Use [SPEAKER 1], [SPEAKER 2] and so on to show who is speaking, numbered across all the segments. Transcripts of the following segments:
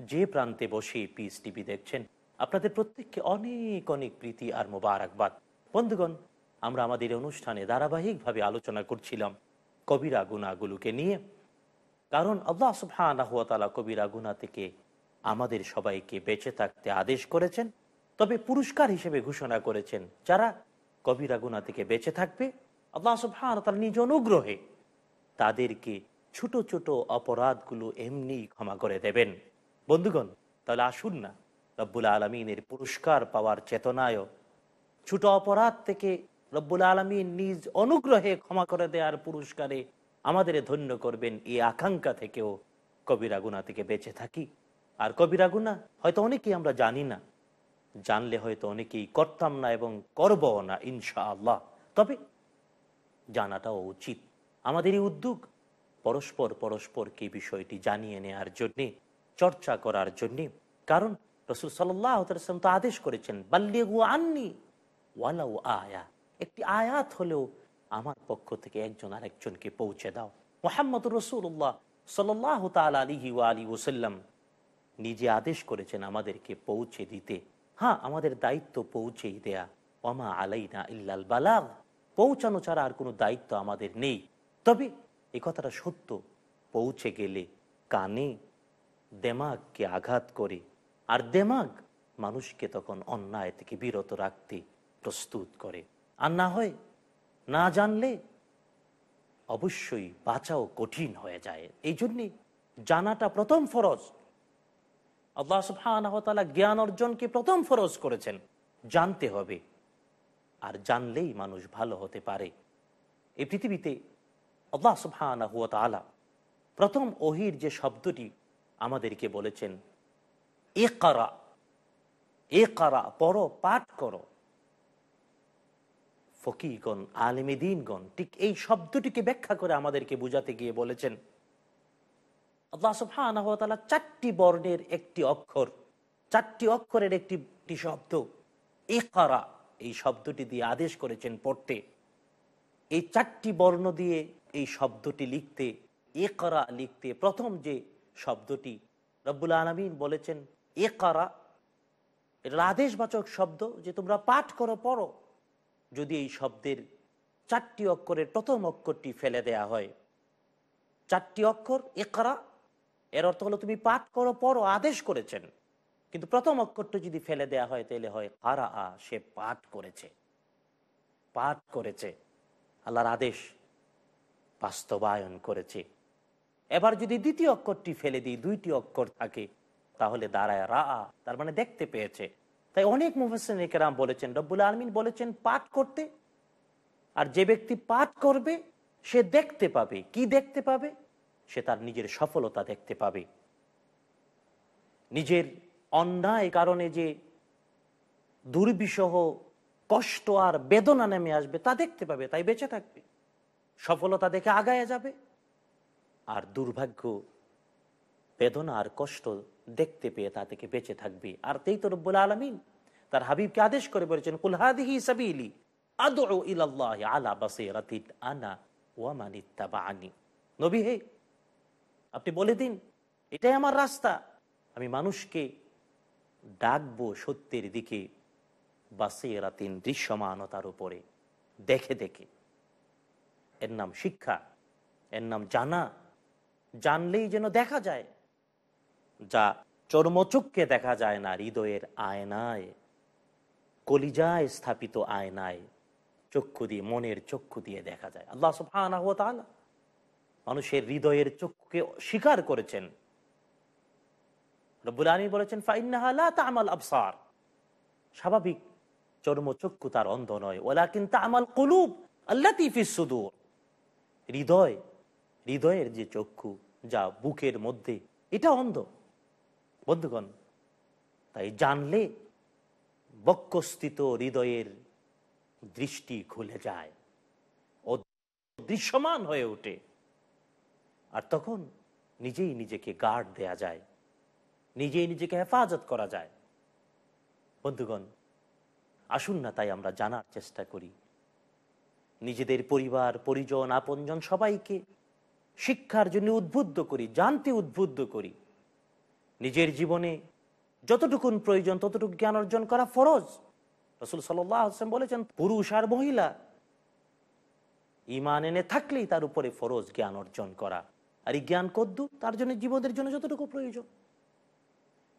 [SPEAKER 1] যে প্রান্তে বসে পিস টিভি দেখছেন, আপনাদের প্রত্যেককে অনেক অনেক প্রীতি আর মোবারকবাদ। বন্ধুগণ, আমরা আমাদের অনুষ্ঠানে ধারাবাহিকভাবে আলোচনা করছিলাম কবিরা গুণাগুলোকে নিয়ে। কারণ আল্লাহ সুবহানাহুয়াতালা কবিরা গুণা থেকে আমাদের সবাইকে বেঁচে থাকতে আদেশ করেছেন। তবে পুরস্কার হিসেবে ঘোষণা করেছেন যারা কবিরা গুণা থেকে বেঁচে থাকবে, আল্লাহ সুবহান তার নিজ অনুগ্রহে তাদেরকে ছোট ছোট অপরাধগুলো এমনি ক্ষমা করে দেবেন। বন্ধুগণ, তাহলে আসুন না। রব্বুল আলমিনের পুরস্কার পাওয়ার চেতনায় ছোট অপরাধ থেকে রব্বুল আলমিন নিজ অনুগ্রহে ক্ষমা করে দেওয়ার পুরস্কারে আমাদের ধন্য করবেন এই আকাঙ্ক্ষা থেকেও কবিরা গুণা থেকে বেঁচে থাকি। আর কবিরা গুণা হয়তো অনেকেই আমরা জানি না, জানলে হয়তো অনেকেই করতাম না এবং করব না ইনশা আল্লাহ তবে জানাটাও উচিত। আমাদের এই উদ্যোগ পরস্পর পরস্পরকে বিষয়টি জানিয়ে নেওয়ার জন্যে চর্চা করার জন্যে। কারণ রসুল সাল্লাম তো আদেশ করেছেন বাল্যেগু আননি ওয়ালাউ আয়া। একটি আয়াত হলেও আমার পক্ষ থেকে একজন আরেকজনকে পৌঁছে দাও। মোহাম্মদ রসুল্লাহ সাল্লাহ তাল আলিহি আলী ওসাল্লাম নিজে আদেশ করেছেন আমাদেরকে পৌঁছে দিতে। হ্যাঁ আমাদের দায়িত্ব পৌঁছেই দেয়া। অমা আলাইনা ইল্লাল বালাগ। পৌঁছানো ছাড়া আর কোনো দায়িত্ব আমাদের নেই। তবে এ কথাটা সত্য। পৌঁছে গেলে কানে দেমাগকে আঘাত করে। আর দেমাগ মানুষকে তখন অন্যায় থেকে বিরত রাখতে প্রস্তুত করে। আর না হয়, না জানলে অবশ্যই বাঁচাও কঠিন হয়ে যায়। এই জন্যে জানাটা প্রথম ফরজ। আল্লাহ সুফানা জ্ঞান অর্জনকে প্রথম ফরজ করেছেন। জানতে হবে। আর জানলেই মানুষ ভালো হতে পারে। এই পৃথিবীতে আল্লাহ সুবহানা হুয়া তালা প্রথম ওহির যে শব্দটি আমাদেরকে বলেছেন এ কারা এ কারা পড়ো, পাঠ করো। ফকিগণ, আলিমেদিনগণ, ঠিক এই শব্দটিকে ব্যাখ্যা করে আমাদেরকে বুঝাতে গিয়ে বলেছেন চারটি বর্ণের একটি অক্ষর, চারটি অক্ষরের একটি শব্দ এ কারা এই শব্দটি দিয়ে আদেশ করেছেন পড়তে। এই চারটি বর্ণ দিয়ে এই শব্দটি লিখতে এ করা লিখতে প্রথম যে শব্দটি রব্বুল আলমিন বলেছেন এ করা এটা আদেশবাচক শব্দ যে তোমরা পাঠ করো, পড়ো। যদি এই শব্দের চারটি অক্ষরের প্রথম অক্ষরটি ফেলে দেয়া হয়। চারটি অক্ষর এ করা এর অর্থ হলো তুমি পাঠ করো, পড়ো, আদেশ করেছেন। কিন্তু প্রথম অক্ষরটা যদি ফেলে দেয়া হয়, তাহলে হয় কারা আ সে পাঠ করেছে। পাঠ করেছে। আল্লাহর আদেশ বাস্তবায়ন করেছে। এবার যদি দ্বিতীয় অক্ষরটি ফেলে দিই, দুইটি অক্ষর থাকে, তাহলে দাঁড়ায় রা, তার মানে দেখতে পেয়েছে। তাই অনেক মুফাসিনেকেরাম বলেছেন, রব্বুল আলমিন বলেছেন, পাঠ করতে। আর যে ব্যক্তি পাঠ করবে, সে দেখতে পাবে। কি দেখতে পাবে? সে তার নিজের সফলতা দেখতে পাবে। নিজের অন্যায় কারণে যে দুর্বিষহ কষ্ট আর বেদনা নেমে আসবে, তা দেখতে পাবে, তাই বেঁচে থাকবে। সফলতা দেখে আগায় যাবে। আর দুর্ভাগ্য, বেদনা আর কষ্ট দেখতে পেয়ে তা থেকে বেঁচে থাকবে। আর তেই তো রব্বুল আলমিন তার হাবিবকে আদেশ করে বলেছেন কুলহাদিহি সাবিলি বাসিরাতিন আনা ওয়ামানিত্তা বা নবী হে, আপনি বলে দিন, এটাই আমার রাস্তা। আমি মানুষকে ডাকবো সত্যের দিকে বাসে রাতিন দৃশ্যমানতার উপরে। দেখে দেখে। এর নাম শিক্ষা, এর নাম জানা। জানলেই যেন দেখা যায়, যা চর্মচক্ষে দেখা যায় না হৃদয়ের আয়নায়, কলিজায় স্থাপিত আয়নায়, চক্ষু দিয়ে, মনের চক্ষু দিয়ে দেখা যায়। আল্লাহ তাআলা মানুষের হৃদয়ের চক্ষুকে স্বীকার করেছেন। রব্বুল আলী বলেছেন, ফাইন্নাহা লা তা'মাল আবসার। স্বাভাবিক, চর্মচক্ষু তার অন্ধ নয়। ওলা কিন্তু আমাল কুলুব আল্লাতি ফিস সুদূর। হৃদয়, হৃদয়ের যে চক্ষু যা বুকের মধ্যে, এটা অন্ধ। বন্ধুগণ, তাই জানলে বক্ষস্থিত হৃদয়ের দৃষ্টি খুলে যায় ও দৃশ্যমান হয়ে ওঠে। আর তখন নিজেই নিজেকে গার্ড দেয়া যায়, নিজেই নিজেকে হেফাজত করা যায়। বন্ধুগণ, আসুন না তাই আমরা জানার চেষ্টা করি। নিজেদের পরিবার, পরিজন, আপনজন সবাইকে শিক্ষার জন্য উদ্বুদ্ধ করি, জানতে উদ্বুদ্ধ করি। নিজের জীবনে যতটুকুন প্রয়োজন, ততটুকু জ্ঞান অর্জন করা ফরজ। রসুল সাল্লাম বলেছেন, পুরুষ আর মহিলা ইমান এনে থাকলেই তার উপরে ফরজ জ্ঞান অর্জন করা। আর এই জ্ঞান কদ্দু তার জন্য জীবনের জন্য যতটুকু প্রয়োজন।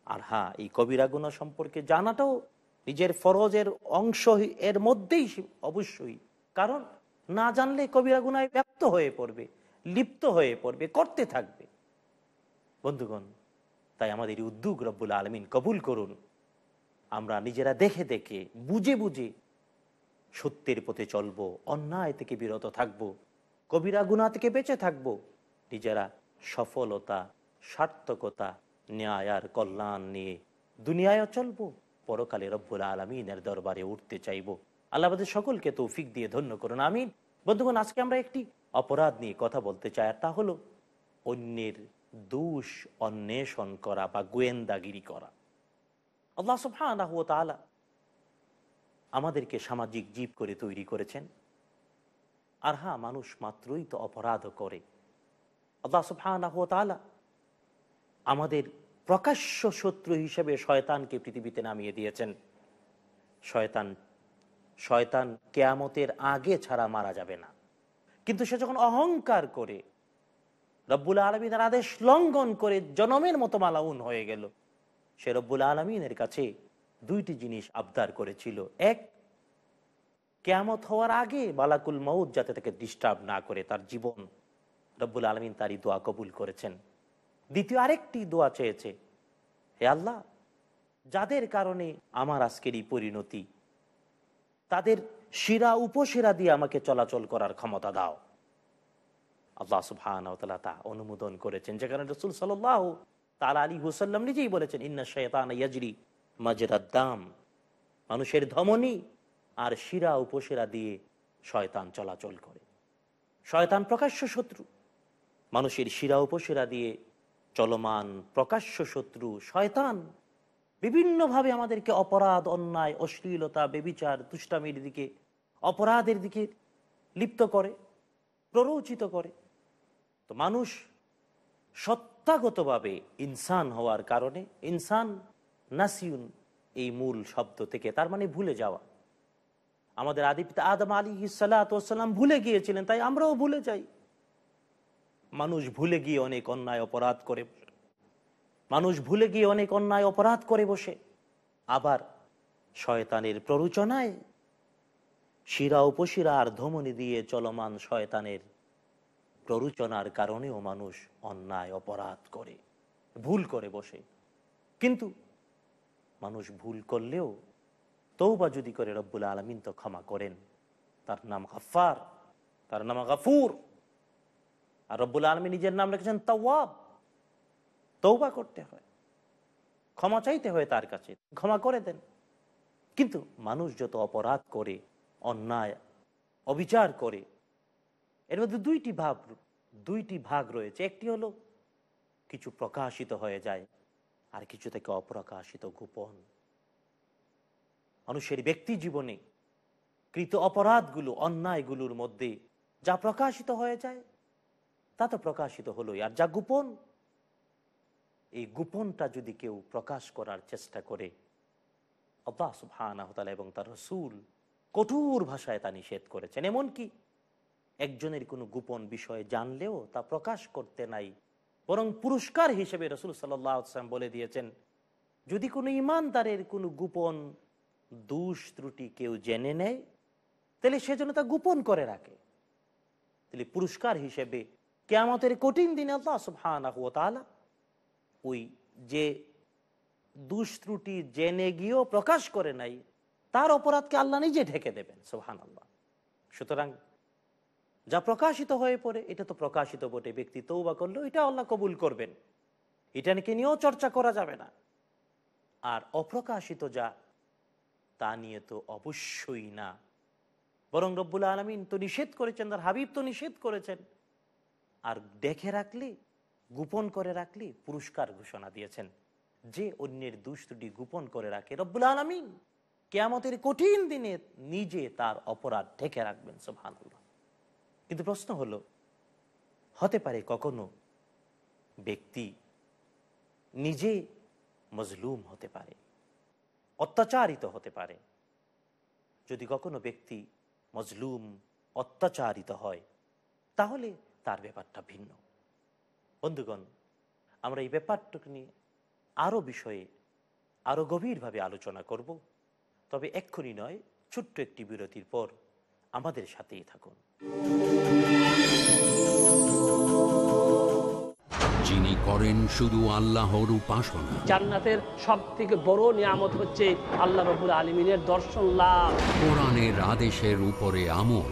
[SPEAKER 1] আর হ্যাঁ এই কবিরা গুণা সম্পর্কে জানাটাও নিজের ফরজের অংশ এর মধ্যেই অবশ্যই। কারণ না জানলে কবিরা গুনায় ব্যপ্ত হয়ে পড়বে। লিপ্ত হয়ে পড়বে, করতে থাকবে। বন্ধুগণ, তাই আমাদের উদ্যোগ রব্বুল আলমিন কবুল করুন। আমরা নিজেরা দেখে দেখে, বুঝে বুঝে সত্যের পথে চলবো, অন্যায় থেকে বিরত থাকব, কবিরা গুণা থেকে বেঁচে থাকব। নিজেরা সফলতা, সার্থকতা, ন্যায় আর কল্যাণ নিয়ে দুনিয়ায়ও চলবো, পরকালে রব্বুল আলমিনের দরবারে উঠতে চাইব। আল্লাহ সকলকে তৌফিক দিয়ে ধন্য করুন, আমিন। বন্ধুগণ, আজকে আমরা একটি অপরাধ নিয়ে কথা বলতে চাই আর তা হলো অন্যের দোষ অন্বেষণ করা বা গোয়েন্দাগিরি করা। আল্লাহ সুবহানাহু ওয়া তাআলা আমাদেরকে সামাজিক জীব করে তৈরি করেছেন। আর হ্যাঁ মানুষ মাত্রই তো অপরাধ করে। আল্লাহ সুবহানাহু ওয়া তাআলা আমাদের প্রকাশ্য শত্রু হিসেবে শয়তানকে পৃথিবীতে নামিয়ে দিয়েছেন। শয়তান শয়তান কেয়ামতের আগে ছাড়া মারা যাবে না। কিন্তু সে যখন অহংকার করে, রব্বুল আলমিনের আদেশ লঙ্ঘন করে জনমের মতো মালাউন হয়ে গেল। সে রব্বুল আলমিনের কাছে দুইটি জিনিস আবদার করেছিল। এক, কেয়ামত হওয়ার আগে বালাকুল মৌদ যাতে তাকে ডিস্টার্ব না করে তার জীবন, রব্বুল আলমিন তারই দোয়া কবুল করেছেন। দ্বিতীয়, আরেকটি দোয়া চেয়েছে, হে আল্লাহ, যাদের কারণে আমার আজকের এই পরিণতি, তাদের শিরা উপশিরা দিয়ে আমাকে চলাচল করার ক্ষমতা দাও। আল্লাহ সুবহান তা অনুমোদন করেছেন। যেখানে রসুল সাল্লাহ তার আলী হুসাল্লাম নিজেই বলেছেন, ইন্না শৈতান ইয়াজরি মাজরাদ্দাম মানুষের ধমনী আর শিরা উপশিরা দিয়ে শয়তান চলাচল করে। শয়তান প্রকাশ্য শত্রু। মানুষের শিরা উপশিরা দিয়ে চলমান প্রকাশ্য শত্রু শয়তান। বিভিন্নভাবে আমাদেরকে অপরাধ, অন্যায়, অশ্লীলতা, বেবিচার, দুষ্টামির দিকে, অপরাধের দিকে লিপ্ত করে, প্ররোচিত করে। তো মানুষ সত্তাগতভাবে ইনসান হওয়ার কারণে, ইনসান নাসিউন এই মূল শব্দ থেকে, তার মানে ভুলে যাওয়া। আমাদের আদিপিতা আদম আলী সাল্লাম ভুলে গিয়েছিলেন, তাই আমরাও ভুলে যাই। মানুষ ভুলে গিয়ে অনেক অন্যায়, অপরাধ করে। মানুষ ভুলে গিয়ে অনেক অন্যায় অপরাধ করে বসে। আবার শয়তানের প্ররোচনায় শিরা উপশিরা আর ধমনি দিয়ে চলমান শয়তানের প্ররোচনার কারণেও মানুষ অন্যায় অপরাধ করে, ভুল করে বসে। কিন্তু মানুষ ভুল করলেও তৌবা যদি করে রব্বুল আলমিন তো ক্ষমা করেন। তার নাম গাফার তার নাম গাফুর আর রব্বুল আলমী নিজের নাম রেখেছেন তাওয়াব। তৌবা করতে হয়। ক্ষমা চাইতে হয় তার কাছে। ক্ষমা করে দেন। কিন্তু মানুষ যত অপরাধ করে, অন্যায়, অবিচার করে, এর মধ্যে দুইটি ভাব, দুইটি ভাগ রয়েছে। একটি হলো, কিছু প্রকাশিত হয়ে যায়, আর কিছু থেকে অপ্রকাশিত গোপন। মানুষের ব্যক্তি জীবনে কৃত অপরাধগুলো, অন্যায়গুলোর মধ্যে যা প্রকাশিত হয়ে যায়, তা তো প্রকাশিত হলোই। আর যা গোপন এই গোপনটা যদি কেউ প্রকাশ করার চেষ্টা করে, আল্লাহ সুবহানাহু ওয়া এবং তার রসুল কঠোর ভাষায় তা নিষেধ করেছেন। এমনকি একজনের কোনো গোপন বিষয়ে জানলেও তা প্রকাশ করতে নাই, বরং পুরস্কার হিসেবে রসুল সাল্লাম বলে দিয়েছেন, যদি কোনো ইমানদারের কোনো গোপন দুষ ত্রুটি কেউ জেনে নেয়, তাহলে সে যেন তা গোপন করে রাখে। তাহলে পুরস্কার হিসেবে কেয়ামতের কঠিন দিনে আল্লাহ সুবহানাহু তাআলা ওই যে দুষ্ত্রুটি জেনে গিয়েও প্রকাশ করে নাই, তার অপরাধকে আল্লাহ নিজে ঢেকে দেবেন সোহান আল্লাহ সুতরাং যা প্রকাশিত হয়ে পড়ে, এটা তো প্রকাশিত বটে, ব্যক্তি তৌবা করলেও এটা আল্লাহ কবুল করবেন। এটা নাকি নিয়েও চর্চা করা যাবে না। আর অপ্রকাশিত যা, তা নিয়ে তো অবশ্যই না। বরং রব্বুল আলমিন তো নিষেধ করেছেন, তার হাবিব তো নিষেধ করেছেন। আর দেখে রাখলে গোপন করে রাখলে, পুরস্কার ঘোষণা দিয়েছেন। যে অন্যের দুষ্টুটি গোপন করে রাখে রব্বুল আলমিন, কেয়ামতের কঠিন দিনে নিজে তার অপরাধ ঢেকে রাখবেন সোভানুল্লাহ কিন্তু প্রশ্ন হলো, হতে পারে কখনো ব্যক্তি নিজে মজলুম হতে পারে, অত্যাচারিত হতে পারে? যদি কখনো ব্যক্তি মজলুম, অত্যাচারিত হয়, তাহলে তার ব্যাপারটা ভিন্ন। বন্ধুগণ আমরা এই ব্যাপারটুকু নিয়ে আরও বিষয়ে আরও গভীরভাবে আলোচনা করব। তবে এক্ষুনি নয় ছোট্ট একটি বিরতির পর আমাদের সাথেই থাকুন।
[SPEAKER 2] যিনি করেন শুধু আল্লাহর উপাসনা।
[SPEAKER 3] জান্নাতের সব থেকে বড় নিয়ামত হচ্ছে আল্লাহ রবুল আলমিনের দর্শন লাভ
[SPEAKER 2] কোরআনের আদেশের উপরে আমল।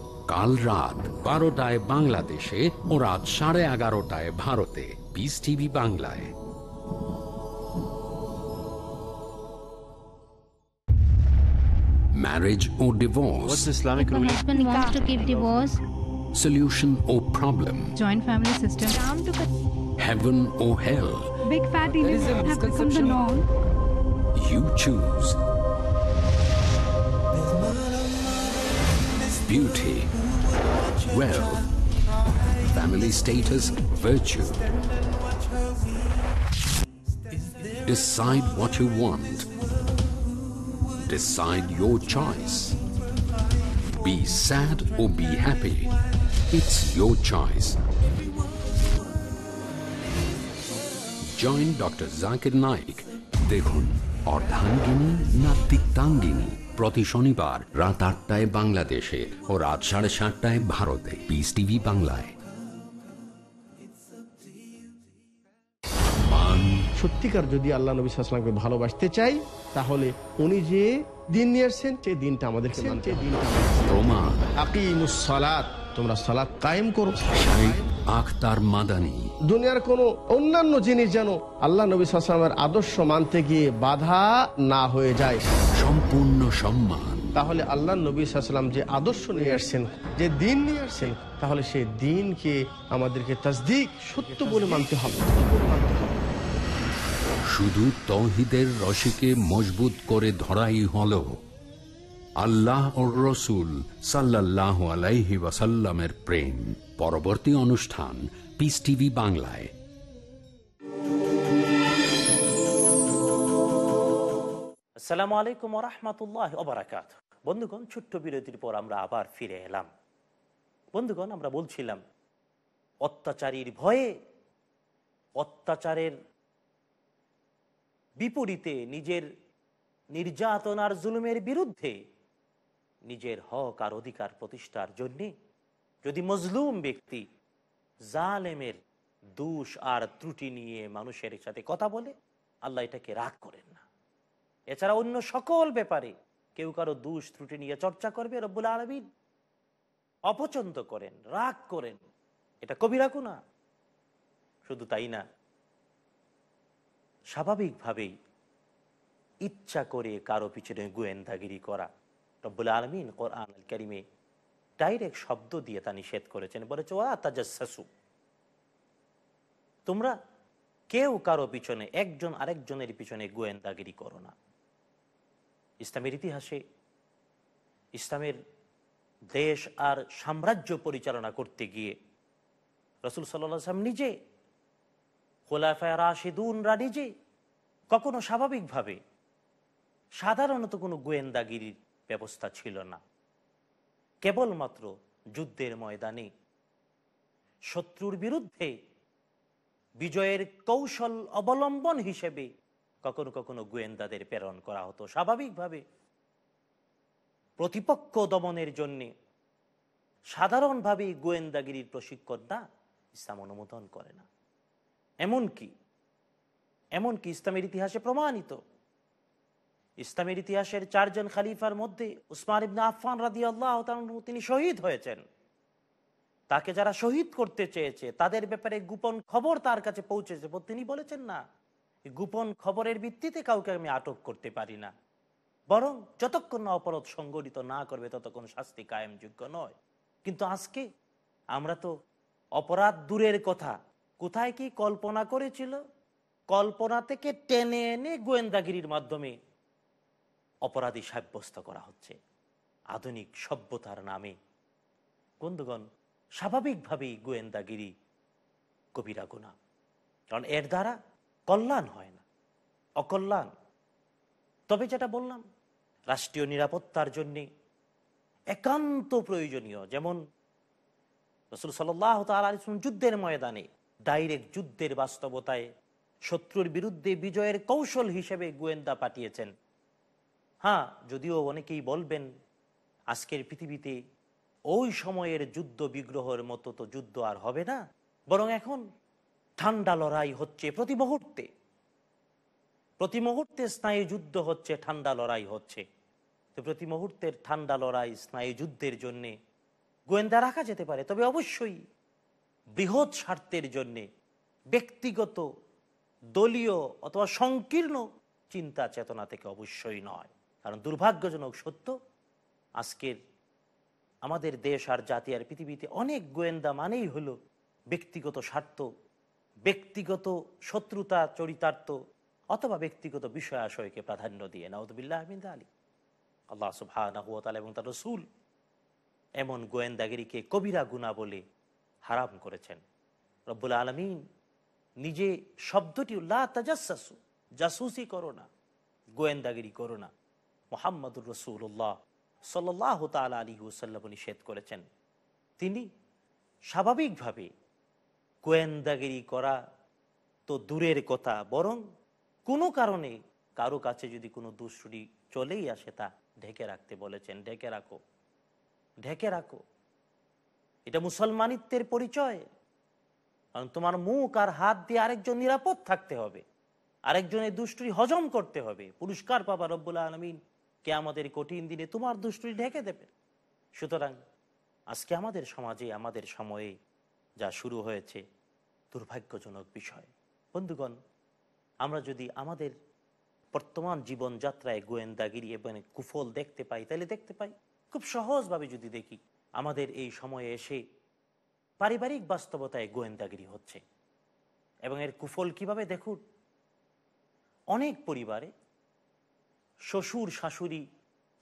[SPEAKER 2] কাল রাত বারোটায় বাংলাদেশে ও রাত সাড়ে এগারোটায় ভারতে পিস টিভি বাংলায় marriage or divorce,
[SPEAKER 4] What's Islamic
[SPEAKER 5] The
[SPEAKER 4] ruling?
[SPEAKER 5] husband wants to keep divorce,
[SPEAKER 2] solution or problem,
[SPEAKER 6] joint family system.
[SPEAKER 5] Ram to cut-
[SPEAKER 2] heaven or hell,
[SPEAKER 6] Big fat events have become the norm.
[SPEAKER 2] you choose. Beauty, wealth, family status, virtue. Decide what you want. Decide your choice. Be sad or be happy. It's your choice. Join doctor Zakir Naik দেখুন অর্ধাঙ্গিনী না তিক্তাঙ্গিনী প্রতি শনিবার রাত আটটায় বাংলাদেশে ও রাত সাড়ে সাতটায় ভারতে। পিস টিভি বাংলায়।
[SPEAKER 7] সত্যিকার যদি আল্লাহ নবী সাল্লামকে ভালোবাসতে চাই তাহলে উনি যে দিন নিয়ে আসছেন সেই দিনটা আমাদেরকে মানতে হবে। দিনটা আমাদের- তোমরা সালাত কায়েম করো।
[SPEAKER 2] আখতার মাদানী।
[SPEAKER 7] দুনিয়ার কোনো অন্যান্য জিনিস যেন আল্লাহ নবী সাল্লামের আদর্শ মানতে গিয়ে বাধা না হয়ে যায়।
[SPEAKER 2] সম্পূর্ণ সম্মান।
[SPEAKER 7] তাহলে আল্লাহ নবী সাল্লাম যে আদর্শ নিয়ে আসছেন যে দিন নিয়ে আসছেন তাহলে সেই দিনকে আমাদেরকে তাসদিক সত্য বলে মানতে হবে।
[SPEAKER 2] শুধু তৌহিদের রশিকে মজবুত করে ধরাই হল আল্লাহ ও রসুল সাল্লাহ আলাইহি ওয়াসাল্লামের প্রেম। পরবর্তী অনুষ্ঠান পিস টিভি বাংলায়।
[SPEAKER 1] আসসালামু আলাইকুম রহমতুল্লাহ ওবরাকাত বন্ধুগণ, ছোট্ট বিরতির পর আমরা আবার ফিরে এলাম। বন্ধুগণ, আমরা বলছিলাম, অত্যাচারীর ভয়ে, অত্যাচারের বিপরীতে নিজের নির্যাতন আর জুলুমের বিরুদ্ধে নিজের হক আর অধিকার প্রতিষ্ঠার জন্যে যদি মজলুম ব্যক্তি জালেমের দোষ আর ত্রুটি নিয়ে মানুষের সাথে কথা বলে, আল্লাহ এটাকে রাগ করেন। এছাড়া অন্য সকল ব্যাপারে কেউ কারও দুষ, ত্রুটি নিয়ে চর্চা করবে, রব্বুল আলমিন। অপছন্দ করেন, রাগ করেন, এটা কবিরা গুণা শুধু তাই না, স্বাভাবিকভাবেই ইচ্ছা করে কারও পিছনে গোয়েন্দাগিরি করা, রব্বুল আলমিন কোরআন আল কারিমে ডাইরেক্ট শব্দ দিয়ে তা নিষেধ করেছেন, বলেছে ওরা তাজাসু তোমরা কেউ কারও পিছনে, একজন আরেকজনের পিছনে গোয়েন্দাগিরি করো না। ইসলামের ইতিহাসে, ইসলামের দেশ আর সাম্রাজ্য পরিচালনা করতে গিয়ে রসুল সাল্লাম নিজে, খোলাফায় রাশেদুনরা নিজে কখনো স্বাভাবিকভাবে সাধারণত কোনো গোয়েন্দাগিরির ব্যবস্থা ছিল না। কেবলমাত্র যুদ্ধের ময়দানে শত্রুর বিরুদ্ধে বিজয়ের কৌশল অবলম্বন হিসেবে কখনো কখনো গোয়েন্দাদের প্রেরণ করা হতো। স্বাভাবিকভাবে প্রতিপক্ষ দমনের জন্যে সাধারণভাবে গোয়েন্দাগিরির প্রশিক্ষণ ইসলাম অনুমোদন করে না। এমনকি এমনকি ইসলামের ইতিহাসে প্রমাণিত। ইসলামের ইতিহাসের চারজন খালিফার মধ্যে উসমান ইবনা আফফান রাদি আল্লাহ তিনি শহীদ হয়েছেন। তাকে যারা শহীদ করতে চেয়েছে, তাদের ব্যাপারে গোপন খবর তার কাছে পৌঁছেছে তিনি বলেছেন না। গোপন খবরের ভিত্তিতে কাউকে আমি আটক করতে পারি না। বরং যতক্ষণ না অপরাধ সংগঠিত না করবে, ততক্ষণ শাস্তি কায়েমযোগ্য নয়। কিন্তু আজকে আমরা তো অপরাধ দূরের কথা। কোথায় কি কল্পনা করেছিল? কল্পনা থেকে টেনে এনে গোয়েন্দাগিরির মাধ্যমে অপরাধী সাব্যস্ত করা হচ্ছে। আধুনিক সভ্যতার নামে। বন্ধুগণ, স্বাভাবিকভাবেই গোয়েন্দাগিরি কবিরা গুণা। কারণ এর দ্বারা কল্যাণ হয় না, অকল্যাণ। তবে যেটা বললাম, রাষ্ট্রীয় নিরাপত্তার জন্যে একান্ত প্রয়োজনীয়। যেমন রসুল সাল্লাহ যুদ্ধের ময়দানে ডাইরেক্ট যুদ্ধের বাস্তবতায় শত্রুর বিরুদ্ধে বিজয়ের কৌশল হিসেবে গোয়েন্দা পাঠিয়েছেন। হ্যাঁ যদিও অনেকেই বলবেন, আজকের পৃথিবীতে ওই সময়ের যুদ্ধ বিগ্রহের মতো তো যুদ্ধ আর হবে না। বরং এখন ঠান্ডা লড়াই হচ্ছে প্রতি মুহূর্তে। প্রতি মুহূর্তে স্নায়ু যুদ্ধ হচ্ছে, ঠান্ডা লড়াই হচ্ছে। তো প্রতি মুহূর্তের ঠান্ডা লড়াই স্নায়ু যুদ্ধের জন্যে গোয়েন্দা রাখা যেতে পারে। তবে অবশ্যই বৃহৎ স্বার্থের জন্যে ব্যক্তিগত, দলীয় অথবা সংকীর্ণ চিন্তা চেতনা থেকে অবশ্যই নয়। কারণ দুর্ভাগ্যজনক সত্য, আজকের আমাদের দেশ আর জাতি আর পৃথিবীতে অনেক গোয়েন্দা মানেই হলো ব্যক্তিগত স্বার্থ ব্যক্তিগত শত্রুতা চরিতার্থ অথবা ব্যক্তিগত বিষয় আশয়কে প্রাধান্য দিয়ে নাউদুবিল্লাহ আহমিদ আলী আল্লাহ সুবাহ এবং তার রসুল এমন গোয়েন্দাগিরিকে কবিরা গুণা বলে হারাম করেছেন। রব্বুল আলমিন নিজে শব্দটি উল্লাহ তাজাসু জাসুসি করো না, গোয়েন্দাগিরি করো না। মোহাম্মদুর রসুল্লাহ সাল্লাহ তাল আলী হুসাল্লাম নিষেধ করেছেন। তিনি স্বাভাবিকভাবে গোয়েন্দাগিরি করা তো দূরের কথা। বরং কোনো কারণে কারও কাছে যদি কোনো দুশ্রী চলেই আসে তা ঢেকে রাখতে বলেছেন। ঢেকে রাখো। ঢেকে রাখো। এটা মুসলমানিত্বের পরিচয়। কারণ তোমার মুখ আর হাত দিয়ে আরেকজন নিরাপদ থাকতে হবে। আরেকজনের দুষ্টুরি হজম করতে হবে। পুরস্কার পাবা রব্বুল্লা আলমিন। কে আমাদের কঠিন দিনে তোমার দুষ্টুরি ঢেকে দেবে। সুতরাং আজকে আমাদের সমাজে, আমাদের সময়ে যা শুরু হয়েছে, দুর্ভাগ্যজনক বিষয়। বন্ধুগণ, আমরা যদি আমাদের বর্তমান জীবনযাত্রায় গোয়েন্দাগিরি এবং কুফল দেখতে পাই, তাহলে দেখতে পাই, খুব সহজভাবে যদি দেখি, আমাদের এই সময়ে এসে পারিবারিক বাস্তবতায় গোয়েন্দাগিরি হচ্ছে। এবং এর কুফল কীভাবে দেখুন? অনেক পরিবারে শ্বশুর, শাশুড়ি,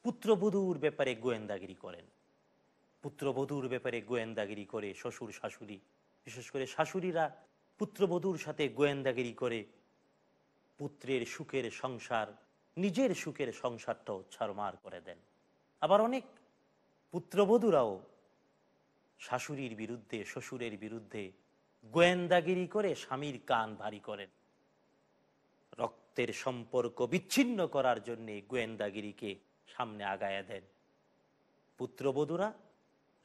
[SPEAKER 1] পুত্রবধূর ব্যাপারে গোয়েন্দাগিরি করেন। পুত্রবধূর ব্যাপারে গোয়েন্দাগিরি করে শ্বশুর, শাশুড়ি, বিশেষ করে শাশুড়িরা পুত্রবধূর সাথে গোয়েন্দাগিরি করে পুত্রের সুখের সংসার, নিজের সুখের সংসারটাও ছাড়মার করে দেন। আবার অনেক পুত্রবধূরাও শাশুড়ির বিরুদ্ধে, শ্বশুরের বিরুদ্ধে গোয়েন্দাগিরি করে স্বামীর কান ভারী করেন। রক্তের সম্পর্ক বিচ্ছিন্ন করার জন্যে গোয়েন্দাগিরিকে সামনে আগায়া দেন। পুত্রবধূরা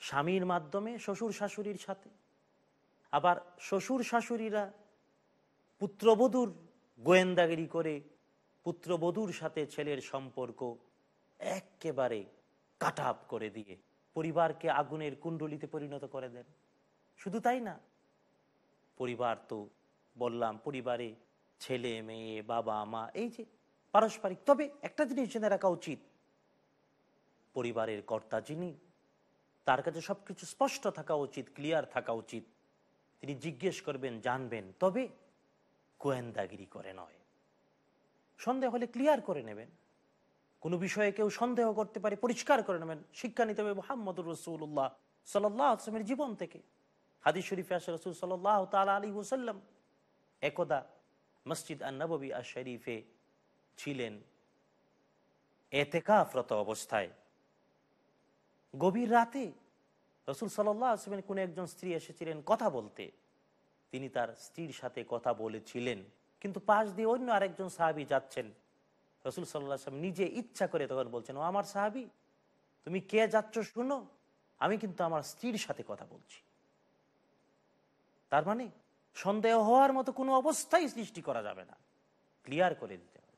[SPEAKER 1] স্বামীর মাধ্যমে, শ্বশুর শাশুড়ির সাথে। আবার শ্বশুর শাশুড়িরা পুত্রবধূর গোয়েন্দাগিরি করে পুত্রবধূর সাথে ছেলের সম্পর্ক একেবারে কাটাপ করে দিয়ে পরিবারকে আগুনের কুণ্ডলিতে পরিণত করে দেন। শুধু তাই না, পরিবার তো বললাম, পরিবারে ছেলে, মেয়ে, বাবা, মা, এই যে পারস্পরিক। তবে একটা জিনিস জেনে রাখা উচিত, পরিবারের কর্তা যিনি তার কাছে সবকিছু স্পষ্ট থাকা উচিত ক্লিয়ার থাকা উচিত। তিনি জিজ্ঞেস করবেন, জানবেন, তবে গোয়েন্দাগিরি করে নয়। সন্দেহ হলে ক্লিয়ার করে নেবেন। কোনো বিষয়ে কেউ সন্দেহ করতে পারে, পরিষ্কার করে নেবেন। শিক্ষা নিতে হবে মোহাম্মদুর রসুল্লাহ সাল্লামের জীবন থেকে। হাদিস শরীফ আসে রসুল সাল্লাহ তাল আলী ওসাল্লাম একদা মসজিদ আন্নবী আর শরীফে ছিলেন এতেকাফরত অবস্থায়। গভীর রাতে রসুল সাল্লাহ আসলামের কোনো একজন স্ত্রী এসেছিলেন কথা বলতে। তিনি তার স্ত্রীর সাথে কথা বলেছিলেন। কিন্তু পাশ দিয়ে অন্য আরেকজন সাহাবি যাচ্ছেন। রসুল সাল্লাহ আসলাম নিজে ইচ্ছা করে তখন বলছেন, ও আমার সাহাবি, তুমি কে যাচ্ছ শুনো? আমি কিন্তু আমার স্ত্রীর সাথে কথা বলছি। তার মানে সন্দেহ হওয়ার মতো কোনো অবস্থাই সৃষ্টি করা যাবে না। ক্লিয়ার করে দিতে হবে।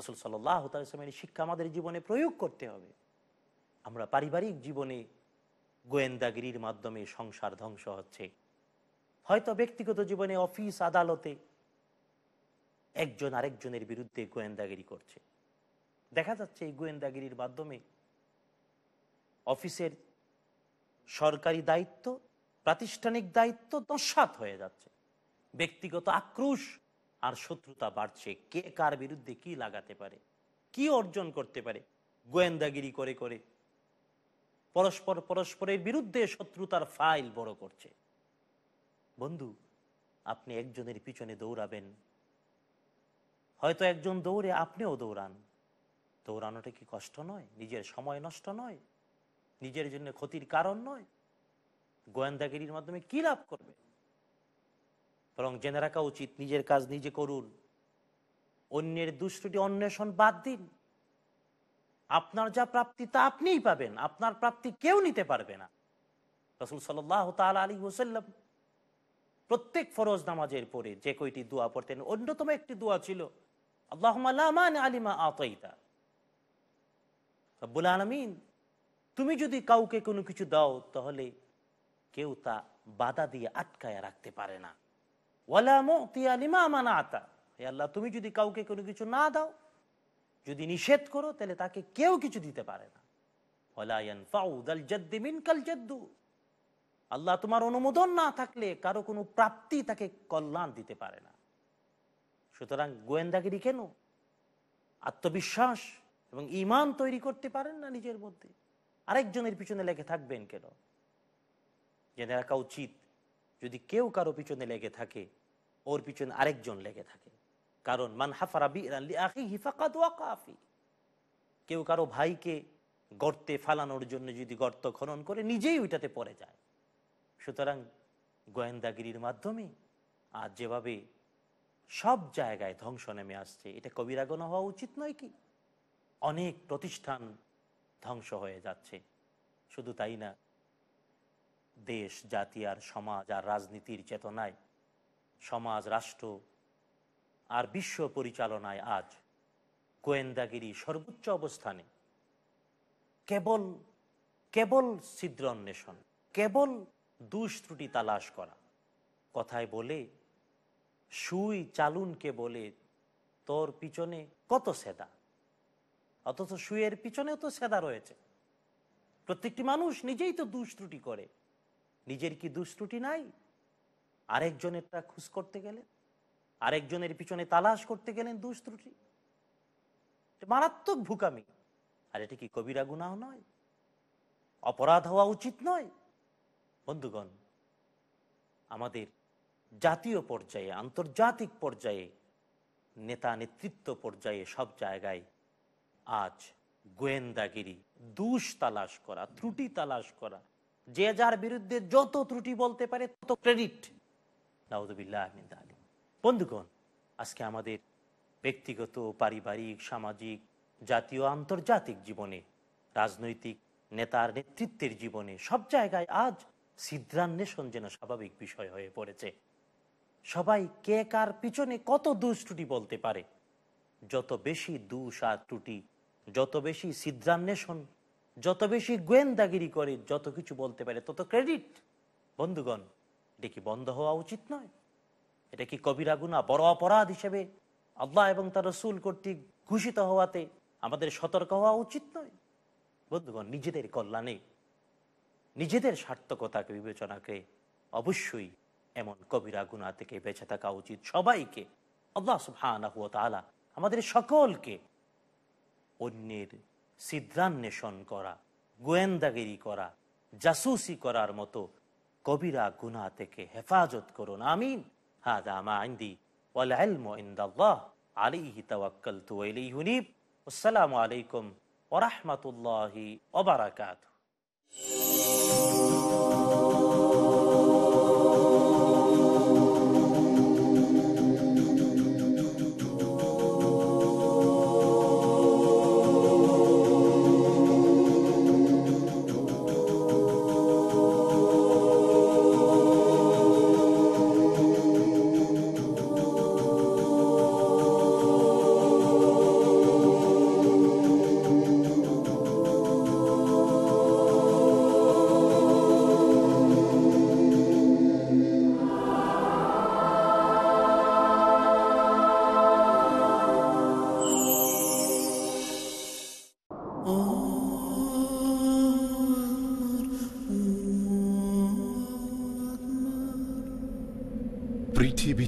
[SPEAKER 1] রসুল সাল্লাহ তালের শিক্ষা আমাদের জীবনে প্রয়োগ করতে হবে। আমরা পারিবারিক জীবনে গোয়েন্দাগিরির মাধ্যমে সংসার ধ্বংস হচ্ছে। হয়তো ব্যক্তিগত জীবনে অফিস, আদালতে একজন আরেকজনের বিরুদ্ধে গোয়েন্দাগিরি করছে। দেখা যাচ্ছে এই গোয়েন্দাগিরির মাধ্যমে অফিসের সরকারি দায়িত্ব, প্রাতিষ্ঠানিক দায়িত্ব দশাত হয়ে যাচ্ছে। ব্যক্তিগত আক্রোশ আর শত্রুতা বাড়ছে। কে কার বিরুদ্ধে কি লাগাতে পারে, কি অর্জন করতে পারে, গোয়েন্দাগিরি করে করে পরস্পর পরস্পরের বিরুদ্ধে শত্রুতার ফাইল বড় করছে। বন্ধু, আপনি একজনের পিছনে দৌড়াবেন। হয়তো একজন দৌড়ে আপনিও দৌড়ান। দৌড়ানোটা কি কষ্ট নয়? নিজের সময় নষ্ট নয়? নিজের জন্য ক্ষতির কারণ নয়? গোয়েন্দাগিরির মাধ্যমে কি লাভ করবে? বরং জেনে রাখা উচিত, নিজের কাজ নিজে করুন। অন্যের দুষ্টটি অন্বেষণ বাদ দিন। আপনার যা প্রাপ্তি তা আপনিই পাবেন, আপনার প্রাপ্তি কেউ নিতে পারবে না। রসুল সাল্লাহ তাল আলী ওসাল্লাম প্রত্যেক ফরজ নামাজের পরে যে কয়টি দোয়া পড়তেন, অন্যতম একটি দোয়া ছিল আলমিন, তুমি যদি কাউকে কোনো কিছু দাও, তাহলে কেউ তা বাধা দিয়ে আটকায় রাখতে পারে না। আতা আল্লাহ, তুমি যদি কাউকে কোনো কিছু না দাও যদি নিষেধ করো, তাহলে তাকে কেউ কিছু দিতে পারে না। আল্লাহ তোমার অনুমোদন না থাকলে কারও কোনো প্রাপ্তি তাকে কল্যাণ দিতে পারে না। সুতরাং গোয়েন্দাগিরি কেন? আত্মবিশ্বাস এবং ইমান তৈরি করতে পারেন না নিজের মধ্যে। আরেকজনের পিছনে লেগে থাকবেন কেন? জেনে রাখা উচিত, যদি কেউ কারও পিছনে লেগে থাকে, ওর পিছনে আরেকজন লেগে থাকে। কারণ, মান হাফারা হাফারাবি কেউ কারও ভাইকে গর্তে ফালানোর জন্য যদি গর্ত খনন করে, নিজেই ওইটাতে পড়ে যায়। সুতরাং গোয়েন্দাগিরির মাধ্যমে আর যেভাবে সব জায়গায় ধ্বংস নেমে আসছে, এটা কবিরাগন হওয়া উচিত নয় কি? অনেক প্রতিষ্ঠান ধ্বংস হয়ে যাচ্ছে। শুধু তাই না, দেশ, জাতি আর সমাজ আর রাজনীতির চেতনায় সমাজ, রাষ্ট্র আর বিশ্ব পরিচালনায় আজ গোয়েন্দাগিরি সর্বোচ্চ অবস্থানে। কেবল কেবল ছিদ্র অন্বেষণ, কেবল দুষ্ত্রুটি তালাশ করা। কথায় বলে, সুই চালুনকে বলে, তোর পিছনে কত সেদা? অথচ সুয়ের পিছনেও তো সেদা রয়েছে। প্রত্যেকটি মানুষ নিজেই তো দুষ্ত্রুটি করে। নিজের কি দুষ্ত্রুটি নাই? আরেকজনেরটা খুশ করতে গেলে? আরেকজনের পিছনে তালাশ করতে গেলেন দুষ্ত্রুটি মারাত্মক ভুকামি। আর এটা কি কবিরা গুনাহ নয়? অপরাধ হওয়া উচিত নয়? বন্ধুগণ, আমাদের জাতীয় পর্যায়ে, আন্তর্জাতিক পর্যায়ে, নেতা নেতৃত্ব পর্যায়ে সব জায়গায় আজ গোয়েন্দাগিরি, দুষ তালাশ করা, ত্রুটি তালাশ করা, যে যার বিরুদ্ধে যত ত্রুটি বলতে পারে তত ক্রেডিট। নাউদুবিল্লাহ বন্ধুগণ, আজকে আমাদের ব্যক্তিগত, পারিবারিক, সামাজিক, জাতীয়, আন্তর্জাতিক জীবনে, রাজনৈতিক নেতার নেতৃত্বের জীবনে, সব জায়গায় আজ সিদ্ধান্বেষণ যেন স্বাভাবিক বিষয় হয়ে পড়েছে। সবাই কে কার পিছনে কত দুষ ত্রুটি বলতে পারে? যত বেশি দুষ আর ত্রুটি, যত বেশি সিদ্ধান্বেষণ যত বেশি গোয়েন্দাগিরি করে যত কিছু বলতে পারে, তত ক্রেডিট। বন্ধুগণ, এটা কি বন্ধ হওয়া উচিত নয়? এটা কি কবিরা গুণা বড় অপরাধ হিসেবে আল্লাহ এবং তার রসুল কর্তৃক ঘোষিত হওয়াতে আমাদের সতর্ক হওয়া উচিত নয়? বন্ধুগণ, নিজেদের কল্যাণে, নিজেদের সার্থকতাকে বিবেচনাকে অবশ্যই এমন কবিরা গুণা থেকে বেঁচে থাকা উচিত। সবাইকে, আল্লাহ সুবহানাহু ওয়া তাআলা আমাদের সকলকে অন্যের সিদ্ধান্বেষণ করা, গোয়েন্দাগিরি করা, জাসুসি করার মতো কবিরা গুনা থেকে হেফাজত করুন। আমিন। হাদা মা ইনদি ওয়াল ইলমু ইনদাল্লাহ আলাইহি তাওয়াক্কালতু ওয়া ইলাইহি উনীব আসসালামু আলাইকুম ওয়া রাহমাতুল্লাহি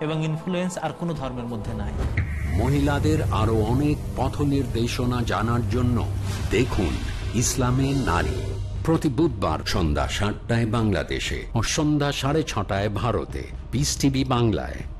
[SPEAKER 8] এবং ইনফ্লুয়েন্স আর কোনো ধর্মের মধ্যে নাই।
[SPEAKER 2] মহিলাদের আরও অনেক পথ নির্দেশনা জানার জন্য দেখুন ইসলামে নারী প্রতি বুধবার সন্ধ্যা সাতটায় বাংলাদেশে ও সন্ধ্যা সাড়ে ছটায় ভারতে। পিস টিভি বাংলায়।